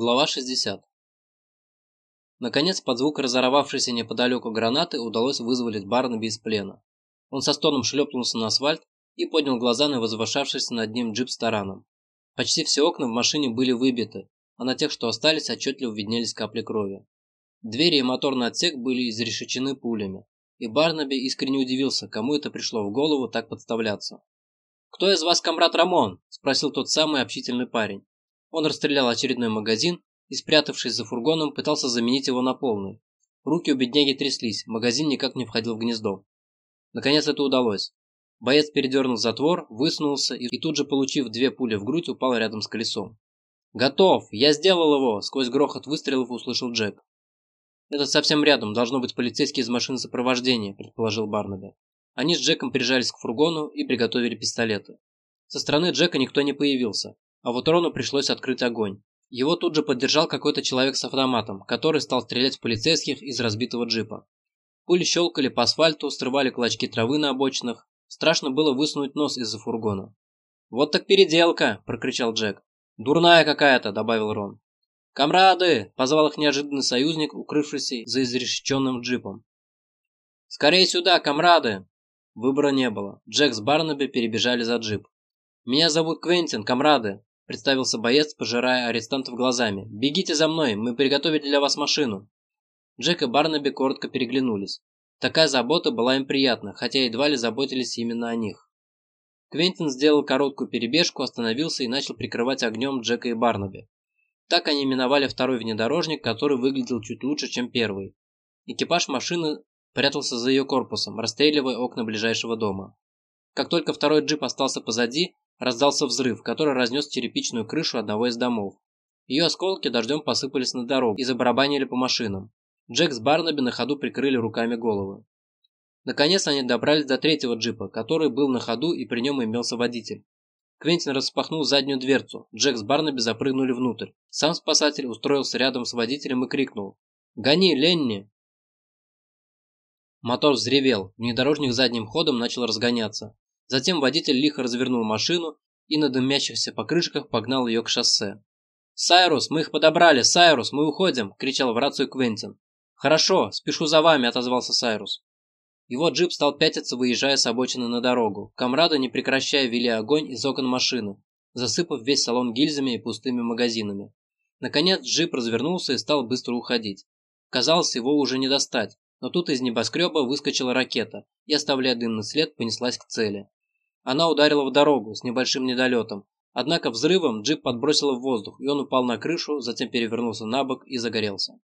Глава 60. Наконец, под звук разорвавшейся неподалеку гранаты удалось вызволить Барнаби из плена. Он со стоном шлепнулся на асфальт и поднял глаза на возвышавшийся над ним джип с тараном. Почти все окна в машине были выбиты, а на тех, что остались, отчетливо виднелись капли крови. Двери и моторный отсек были изрешечены пулями, и Барнаби искренне удивился, кому это пришло в голову так подставляться. «Кто из вас комрад Рамон?» – спросил тот самый общительный парень. Он расстрелял очередной магазин и, спрятавшись за фургоном, пытался заменить его на полный. Руки у бедняги тряслись, магазин никак не входил в гнездо. Наконец это удалось. Боец передернул затвор, высунулся и, и тут же, получив две пули в грудь, упал рядом с колесом. «Готов! Я сделал его!» – сквозь грохот выстрелов услышал Джек. «Это совсем рядом, должно быть полицейский из машины сопровождения», – предположил Барнаби. Они с Джеком прижались к фургону и приготовили пистолеты. Со стороны Джека никто не появился, а вот Рону пришлось открыть огонь. Его тут же поддержал какой-то человек с автоматом, который стал стрелять в полицейских из разбитого джипа. Пули щелкали по асфальту, срывали клочки травы на обочинах. Страшно было высунуть нос из-за фургона. «Вот так переделка!» – прокричал Джек. «Дурная какая-то!» – добавил Рон. «Камрады!» – позвал их неожиданный союзник, укрывшийся за изрешеченным джипом. «Скорее сюда, камрады!» Выбора не было. Джек с Барнаби перебежали за джип. «Меня зовут Квентин, камрады!» Представился боец, пожирая арестантов глазами. «Бегите за мной, мы приготовили для вас машину». Джек и Барнаби коротко переглянулись. Такая забота была им приятна, хотя едва ли заботились именно о них. Квентин сделал короткую перебежку, остановился и начал прикрывать огнем Джека и Барнаби. Так они миновали второй внедорожник, который выглядел чуть лучше, чем первый. Экипаж машины прятался за ее корпусом, расстреливая окна ближайшего дома. Как только второй джип остался позади, Раздался взрыв, который разнес черепичную крышу одного из домов. Ее осколки дождем посыпались на дорогу и забарабанили по машинам. Джек с Барнаби на ходу прикрыли руками головы. Наконец они добрались до третьего джипа, который был на ходу и при нем имелся водитель. Квентин распахнул заднюю дверцу, Джек с Барнаби запрыгнули внутрь. Сам спасатель устроился рядом с водителем и крикнул «Гони, Ленни!». Мотор взревел, внедорожник задним ходом начал разгоняться. Затем водитель лихо развернул машину и на дымящихся покрышках погнал ее к шоссе. «Сайрус, мы их подобрали! Сайрус, мы уходим!» – кричал в рацию Квентин. «Хорошо, спешу за вами!» – отозвался Сайрус. Его джип стал пятиться, выезжая с обочины на дорогу. Камрады, не прекращая, вели огонь из окон машины, засыпав весь салон гильзами и пустыми магазинами. Наконец джип развернулся и стал быстро уходить. Казалось, его уже не достать, но тут из небоскреба выскочила ракета и, оставляя дымный след, понеслась к цели. Она ударила в дорогу с небольшим недолетом, однако взрывом джип подбросило в воздух, и он упал на крышу, затем перевернулся на бок и загорелся.